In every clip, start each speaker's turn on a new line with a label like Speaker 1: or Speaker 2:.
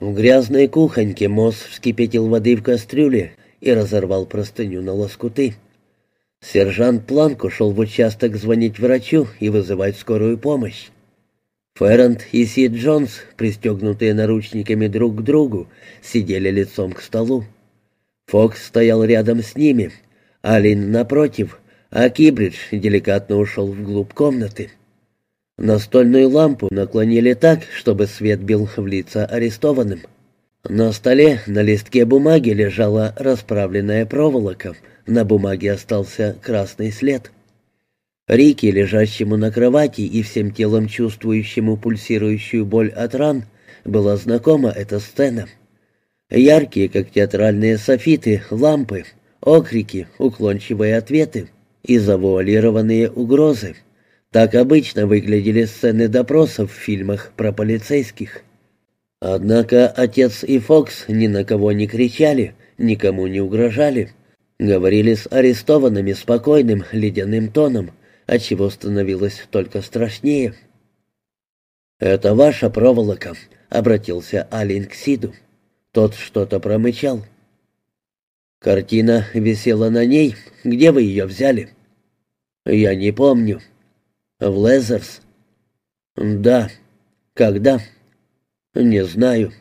Speaker 1: В грязной кухоньке Мосс вскипятил воды в кастрюле и разорвал простыню на лоскуты. Сержант Планк ушел в участок звонить врачу и вызывать скорую помощь. Ферранд и Сид Джонс, пристегнутые наручниками друг к другу, сидели лицом к столу. Фокс стоял рядом с ними, Алин напротив, а Кибридж деликатно ушел вглубь комнаты. Настольную лампу наклонили так, чтобы свет бил в лица арестованным. На столе на листке бумаги лежала расправленная проволока. На бумаге остался красный след. Рики, лежащему на кровати и всем телом чувствующему пульсирующую боль от ран, была знакома эта сцена. Яркие, как театральные софиты, лампы, окрики, уклончивые ответы и завуалированные угрозы — так обычно выглядели сцены допросов в фильмах про полицейских. Однако отец и Фокс ни на кого не кричали, никому не угрожали. Говорили с арестованными спокойным, ледяным тоном, отчего становилось только страшнее. «Это ваша проволока», — обратился Алин к Сиду. Тот что-то промычал. «Картина висела на ней. Где вы ее взяли?» «Я не помню», «В Лезерс?» «Да. Когда?» «Не знаю».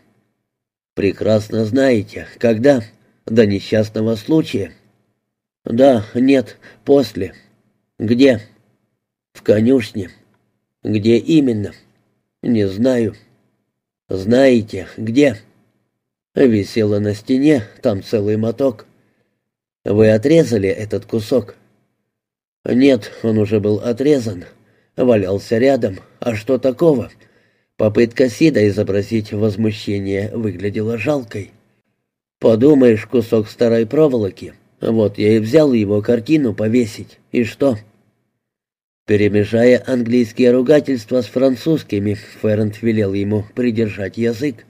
Speaker 1: «Прекрасно знаете. Когда?» «До несчастного случая?» «Да, нет, после». «Где?» «В конюшне». «Где именно?» «Не знаю». «Знаете, где?» «Висела на стене, там целый моток». «Вы отрезали этот кусок?» «Нет, он уже был отрезан валялся рядом. А что такого? Попытка Сида изобразить возмущение выглядела жалкой. «Подумаешь, кусок старой проволоки. Вот я и взял его картину повесить. И что?» Перемежая английские ругательства с французскими, Феррент велел ему придержать язык.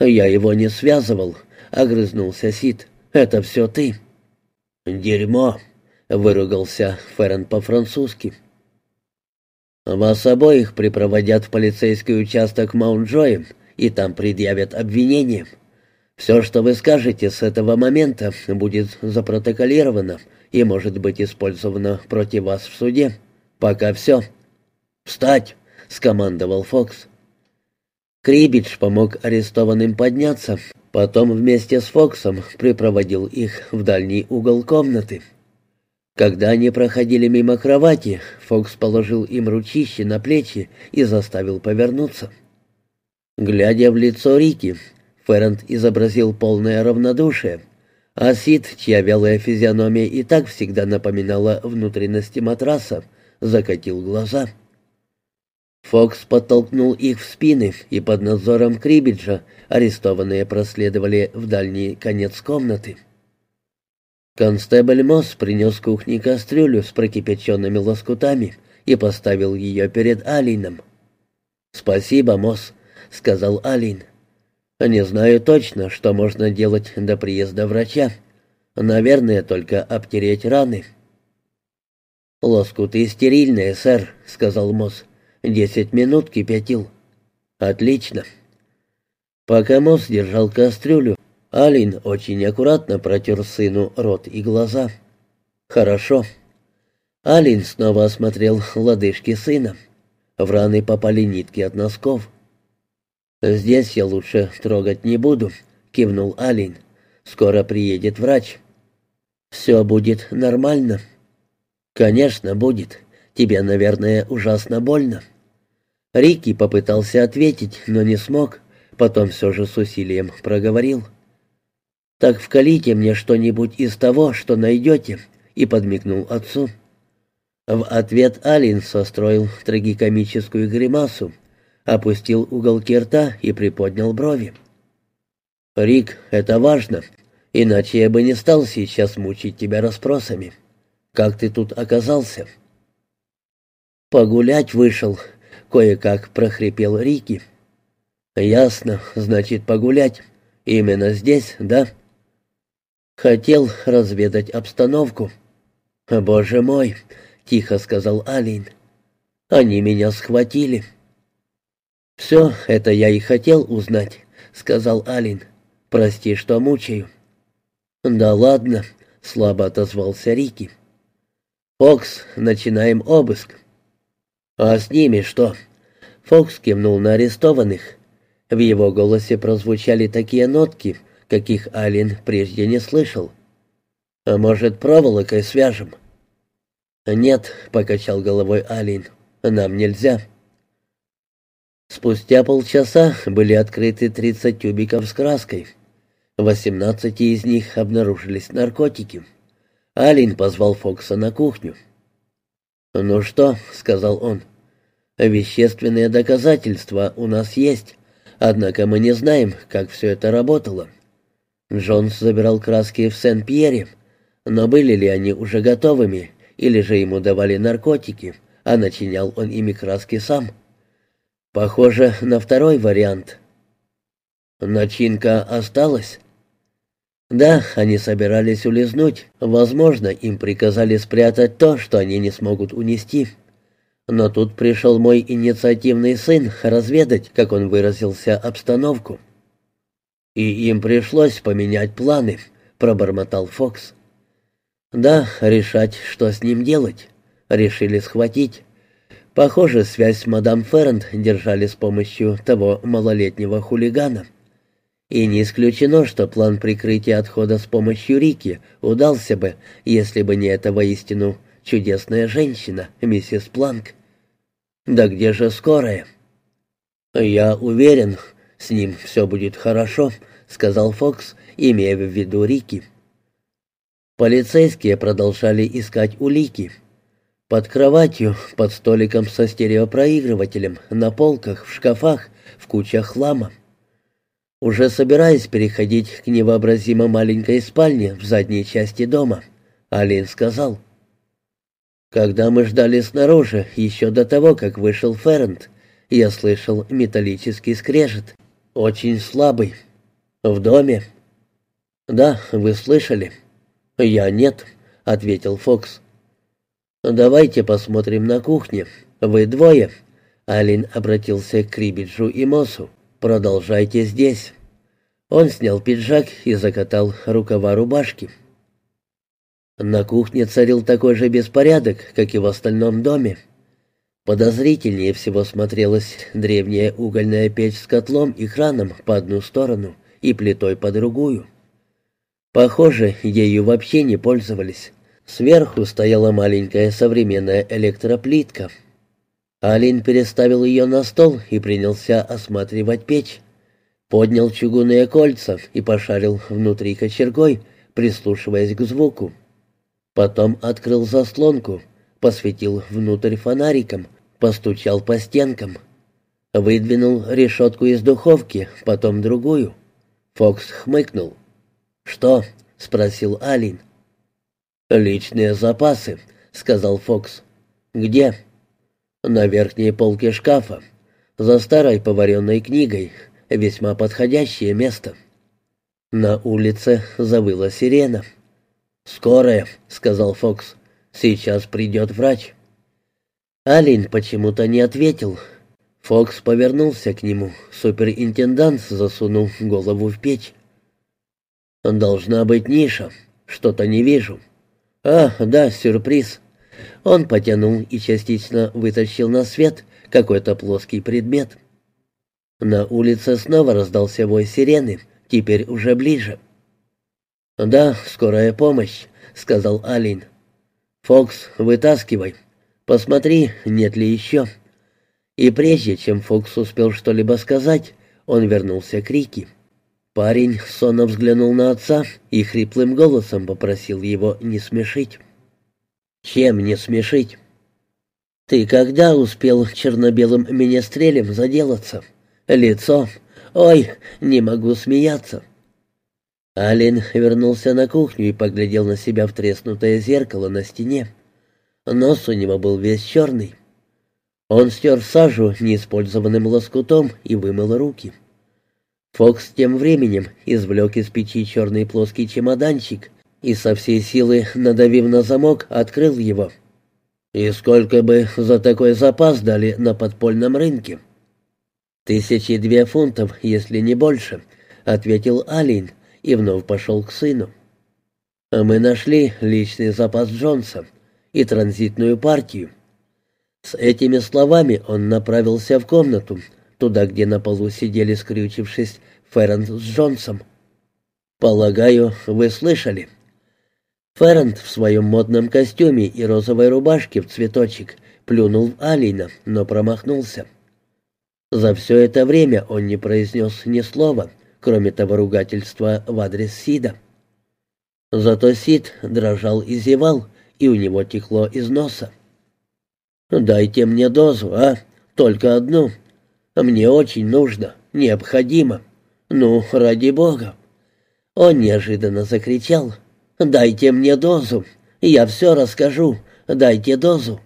Speaker 1: «Я его не связывал», — огрызнулся Сид. «Это все ты». «Дерьмо», — выругался Феррент по-французски. Вас обоих припроводят в полицейский участок Маунт-Джоем, и там предъявят обвинение. Все, что вы скажете с этого момента, будет запротоколировано и может быть использовано против вас в суде. Пока все. «Встать!» — скомандовал Фокс. Крибидж помог арестованным подняться, потом вместе с Фоксом припроводил их в дальний угол комнаты. Когда они проходили мимо кровати, Фокс положил им ручище на плечи и заставил повернуться. Глядя в лицо Рики, Феррент изобразил полное равнодушие, а Сид, чья вялая физиономия и так всегда напоминала внутренности матраса, закатил глаза. Фокс подтолкнул их в спины, и под надзором Крибиджа арестованные проследовали в дальний конец комнаты. Констебль Мосс принес с кухни кастрюлю с прокипяченными лоскутами и поставил ее перед Алином. «Спасибо, Мосс», — сказал Алин. «Не знаю точно, что можно делать до приезда врача. Наверное, только обтереть раны». «Лоскуты стерильные, сэр», — сказал Мосс. «Десять минут кипятил». «Отлично». Пока Мосс держал кастрюлю, Алин очень аккуратно протер сыну рот и глаза. «Хорошо». Алин снова осмотрел лодыжки сына. В раны попали нитки от носков. «Здесь я лучше трогать не буду», — кивнул Алин. «Скоро приедет врач». «Все будет нормально». «Конечно, будет. Тебе, наверное, ужасно больно». Рики попытался ответить, но не смог. Потом все же с усилием проговорил. «Так вкалите мне что-нибудь из того, что найдете», и подмигнул отцу. В ответ Алин состроил трагикомическую гримасу, опустил уголки рта и приподнял брови. «Рик, это важно, иначе я бы не стал сейчас мучить тебя расспросами. Как ты тут оказался?» «Погулять вышел», — кое-как прохрипел Рики. «Ясно, значит, погулять. Именно здесь, да?» Хотел разведать обстановку. «Боже мой!» — тихо сказал Алин. «Они меня схватили». «Все это я и хотел узнать», — сказал Алин. «Прости, что мучаю». «Да ладно», — слабо отозвался Рики. «Фокс, начинаем обыск». «А с ними что?» Фокс кивнул на арестованных. В его голосе прозвучали такие нотки, каких Алин прежде не слышал. «А может, проволокой свяжем?» «Нет», — покачал головой Алин, — «нам нельзя». Спустя полчаса были открыты 30 тюбиков с краской. В 18 из них обнаружились наркотики. Алин позвал Фокса на кухню. «Ну что?» — сказал он. «Вещественные доказательства у нас есть, однако мы не знаем, как все это работало. Джонс забирал краски в Сен-Пьере, но были ли они уже готовыми, или же ему давали наркотики, а начинял он ими краски сам?» Похоже на второй вариант. Начинка осталась? Да, они собирались улизнуть. Возможно, им приказали спрятать то, что они не смогут унести. Но тут пришел мой инициативный сын разведать, как он выразился, обстановку. И им пришлось поменять планы, пробормотал Фокс. Да, решать, что с ним делать. Решили схватить. Похоже, связь с мадам Феррент держали с помощью того малолетнего хулигана. И не исключено, что план прикрытия отхода с помощью Рики удался бы, если бы не эта воистину чудесная женщина, миссис Планк. Да где же скорая? Я уверен, с ним все будет хорошо, сказал Фокс, имея в виду Рики. Полицейские продолжали искать улики. Под кроватью, под столиком со стереопроигрывателем, на полках, в шкафах, в кучах хлама. Уже собираясь переходить к невообразимо маленькой спальне в задней части дома, Алин сказал. «Когда мы ждали снаружи, еще до того, как вышел Феррент, я слышал металлический скрежет, очень слабый. В доме?» «Да, вы слышали?» «Я нет», — ответил Фокс. «Давайте посмотрим на кухне. Вы двое». Алин обратился к Крибиджу и Мосу. «Продолжайте здесь». Он снял пиджак и закатал рукава рубашки. На кухне царил такой же беспорядок, как и в остальном доме. Подозрительнее всего смотрелась древняя угольная печь с котлом и краном по одну сторону и плитой по другую. Похоже, ею вообще не пользовались. Сверху стояла маленькая современная электроплитка. Алин переставил ее на стол и принялся осматривать печь. Поднял чугунные кольца и пошарил внутри кочергой, прислушиваясь к звуку. Потом открыл заслонку, посветил внутрь фонариком, постучал по стенкам. Выдвинул решетку из духовки, потом другую. Фокс хмыкнул. «Что?» — спросил Алин. «Личные запасы», — сказал Фокс. «Где?» «На верхней полке шкафа, за старой поваренной книгой, весьма подходящее место». На улице завыла сирена. «Скорая», — сказал Фокс. «Сейчас придет врач». Алин почему-то не ответил. Фокс повернулся к нему. Суперинтендант засунул голову в печь. «Должна быть ниша. Что-то не вижу». «А, да, сюрприз». Он потянул и частично вытащил на свет какой-то плоский предмет. На улице снова раздался вой сирены, теперь уже ближе. «Да, скорая помощь», — сказал Алин. «Фокс, вытаскивай. Посмотри, нет ли еще». И прежде чем Фокс успел что-либо сказать, он вернулся к Рике. Парень сонно взглянул на отца и хриплым голосом попросил его не смешить. «Чем не смешить?» «Ты когда успел черно-белым министрелем заделаться? Лицо? Ой, не могу смеяться!» Алин вернулся на кухню и поглядел на себя в треснутое зеркало на стене. Нос у него был весь черный. Он стер сажу неиспользованным лоскутом и вымыл руки. Фокс тем временем извлек из печи черный плоский чемоданчик и со всей силы, надавив на замок, открыл его. «И сколько бы за такой запас дали на подпольном рынке?» «Тысячи две фунтов, если не больше», — ответил Алин и вновь пошел к сыну. «А мы нашли личный запас Джонса и транзитную партию». С этими словами он направился в комнату, туда, где на полу сидели, скрючившись, Феррент с Джонсом. «Полагаю, вы слышали?» Феррент в своем модном костюме и розовой рубашке в цветочек плюнул в Алина, но промахнулся. За все это время он не произнес ни слова, кроме того ругательства в адрес Сида. Зато Сид дрожал и зевал, и у него текло из носа. «Дайте мне дозу, а? Только одну. Мне очень нужно, необходимо. Ну, ради бога!» Он неожиданно закричал. «Дайте мне дозу! Я все расскажу! Дайте дозу!»